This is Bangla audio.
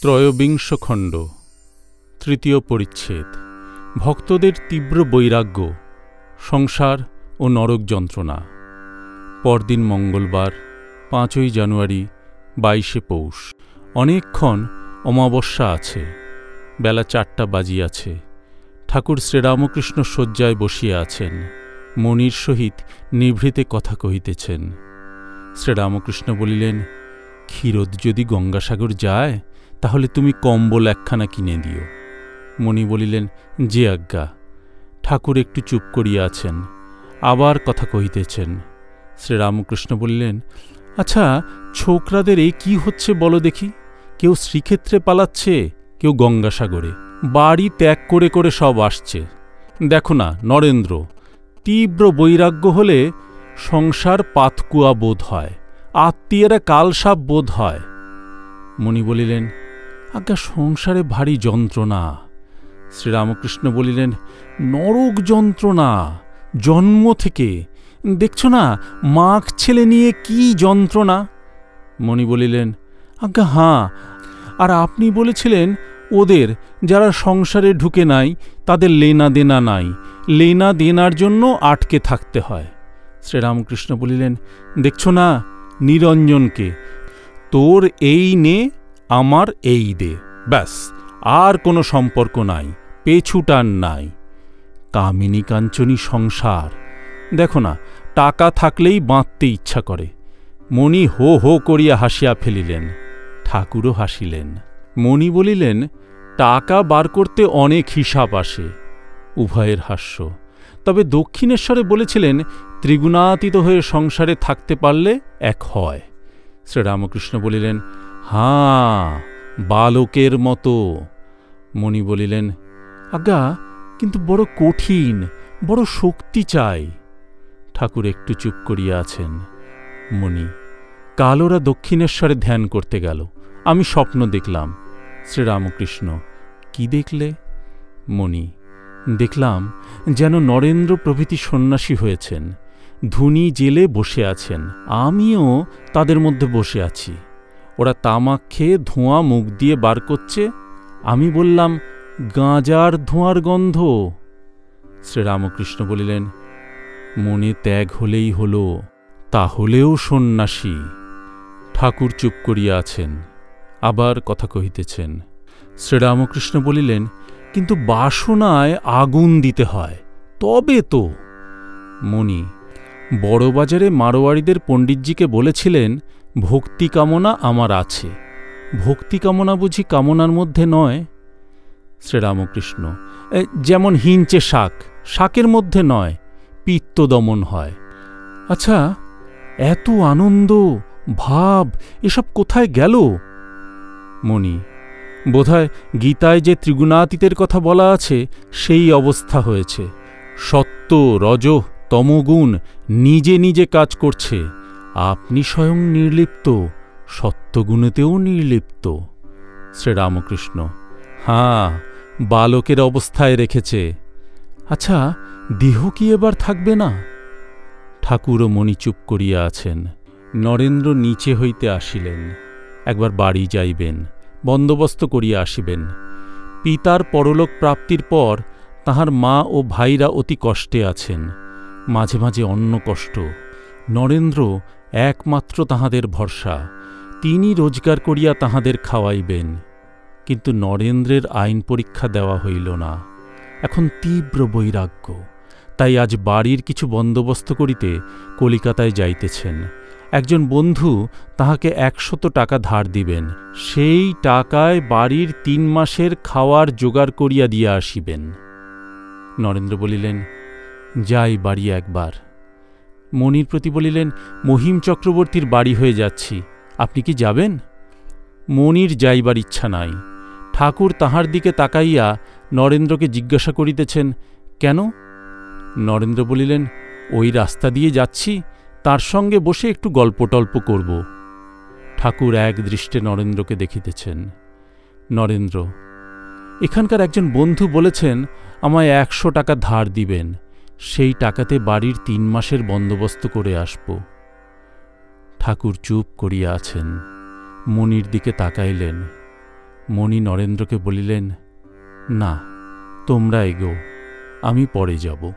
ত্রয়োবিংশ খণ্ড তৃতীয় পরিচ্ছেদ। ভক্তদের তীব্র বৈরাগ্য, সংসার ও নরক যন্ত্রণা। পরদিন মঙ্গলবার, পাঁচই জানুয়ারি, বাইশে পৌষ। অনেকক্ষণ অমাবস্যা আছে, বেলা চারটা বাজিয়াছে। ঠাকুর শ্রীরামকৃষ্ণ শয্যায় বসিয়া আছেন, মনির সহিত নিভৃতে কথা কহিতেছেন। শ্রীরামকৃষ্ণ বলিলেন, ক্ষীরোদ যদি গঙ্গাসাগর যায় তাহলে তুমি কম্বল একখানা কিনে দিও। মণি বলিলেন, যে আজ্ঞা, ঠাকুর একটু চুপ করিয়া আছেন, আবার কথা কহিতেছেন। শ্রীরামকৃষ্ণ বললেন আচ্ছা ছোকরাদের এই কি হচ্ছে বলো দেখি? কেউ শ্রীক্ষেত্রে পালাচ্ছে, কেউ গঙ্গাসাগরে। বাড়ি ত্যাগ করে করে সব আসছে। দেখো না, নরেন্দ্র, তীব্র বৈরাগ্য হলে সংসার পাতকুয়া বোধ হয়, আত্মীয়রা কালসাপ বোধ হয়। মণি বলিলেন আজ্ঞা, সংসারে ভারী যন্ত্রণা। শ্রীরামকৃষ্ণ বলিলেন, নরক যন্ত্রণা, জন্ম থেকে। দেখছ না মাখ ছেলে নিয়ে কি যন্ত্রণা? মণি বলিলেন, আজ্ঞা, হাঁ। আর আপনি বলেছিলেন, ওদের যারা সংসারে ঢুকে নাই, তাদের লেনা দেনা নাই। লেনা দেনার জন্য আটকে থাকতে হয়। শ্রীরামকৃষ্ণ বলিলেন, দেখছ না, নিরঞ্জনকে, তোর এই নে আমার এই দে ব্যাস, আর কোনো সম্পর্ক নাই, পেছুটান নাই। কামিনী কাঞ্চনী সংসার। দেখো না, টাকা থাকলেই বাঁধতে ইচ্ছা করে। মণি হো হো করিয়া হাসিয়া ফেলিলেন, ঠাকুরও হাসিলেন। মণি বলিলেন, টাকা বার করতে অনেক হিসাব আসে, উভয়ের হাস্য। তবে দক্ষিণেশ্বরে বলেছিলেন, ত্রিগুণাতীত হয়ে সংসারে থাকতে পারলে এক হয়। শ্রীরামকৃষ্ণ বলিলেন হাঁ, বালকের মতো। মণি বলিলেন আজ্ঞা কিন্তু বড় কঠিন, বড় শক্তি চাই। ঠাকুর একটু চুপ করিয়া আছেন। মণি, কাল ওরা দক্ষিণেশ্বরে ধ্যান করতে গেল। আমি স্বপ্ন দেখলাম। শ্রীরামকৃষ্ণ, কি দেখলে? মণি, দেখলাম যেন নরেন্দ্র প্রভৃতি সন্ন্যাসী হয়েছেন। ধুনি জেলে বসে আছেন। আমিও তাদের মধ্যে বসে আছি। ওরা তামাক খেয়ে ধোঁয়া মুখ দিয়ে বার করছে। আমি বললাম, গাঁজার ধোঁয়ার গন্ধ। শ্রীরামকৃষ্ণ বলিলেন, মনে ত্যাগ হলেই হল, তাহলেও সন্ন্যাসী। ঠাকুর চুপ করিয়া আছেন, আবার কথা কহিতেছেন। শ্রীরামকৃষ্ণ বলিলেন, কিন্তু বাসনায় আগুন দিতে হয়, তবে তো। মণি, বড়বাজারে মারোয়াড়িদের পণ্ডিতজিকে বলেছিলেন ভক্তি কামনা আমার আছে। ভক্তি কামনা বুঝি কামনার মধ্যে নয়? শ্রীরামকৃষ্ণ যেমন হিঞ্চে শাক, শাকের মধ্যে নয়, পিত্ত দমন হয়। আচ্ছা এত আনন্দ, ভাব, এসব কোথায় গেল? মণি, বোধহয় গীতায় যে ত্রিগুণাতীতের কথা বলা আছে, সেই অবস্থা হয়েছে। সত্য, রজ, তমগুণ, নিজে নিজে কাজ করছে। আপনি স্বয়ং নির্লিপ্ত, সত্যগুণেতেও নির্লিপ্ত। শ্রীরামকৃষ্ণ, হাঁ, বালকের অবস্থায় রেখেছে। আচ্ছা দেহ কি এবার থাকবে না? ঠাকুরও মণি চুপ করিয়া আছেন। নরেন্দ্র নিচে হইতে আসিলেন। একবার বাড়ি যাইবেন, বন্দোবস্ত করিয়া আসিবেন। পিতার পরলোক প্রাপ্তির পর তাহার মা ও ভাইরা অতি কষ্টে আছেন। মাঝে মাঝে অন্য কষ্ট। নরেন্দ্র একমাত্র তাহাদের ভরসা তিনি রোজগার করিয়া তাহাদের খাওয়াইবেন। কিন্তু নরেন্দ্রের আইন পরীক্ষা দেওয়া হইল না। এখন তীব্র বৈরাগ্য, তাই আজ বাড়ির কিছু বন্দোবস্ত করিতে কলিকাতায় যাইতেছেন। একজন বন্ধু তাহাকে একশত টাকা ধার দিবেন, সেই টাকায় বাড়ির তিন মাসের খাওয়ার জোগাড় করিয়া দিয়া আসিবেন। নরেন্দ্র বলিলেন, যাই বাড়ি একবার। মনির প্রতি বলিলেন, মহিম চক্রবর্তীর বাড়ি হয়ে যাচ্ছি, আপনি কি যাবেন? মনির যাইবার ইচ্ছা নাই। ঠাকুর তাহার দিকে তাকাইয়া নরেন্দ্রকে জিজ্ঞাসা করিতেছেন, কেন? নরেন্দ্র বলিলেন, ওই রাস্তা দিয়ে যাচ্ছি, তার সঙ্গে বসে একটু গল্প টল্প করব। ঠাকুর এক দৃষ্টে নরেন্দ্রকে দেখিতেছেন। নরেন্দ্র, এখানকার একজন বন্ধু বলেছেন, আমায় একশো টাকা ধার দিবেন সেই টাকাতে বাড়ির তিন মাসের বন্দোবস্ত করে আসব। ঠাকুর চুপ করিয়া আছেন। মনির দিকে তাকাইলেন। মণি নরেন্দ্রকে বলিলেন, না তোমরা এগো আমি পরে যাব।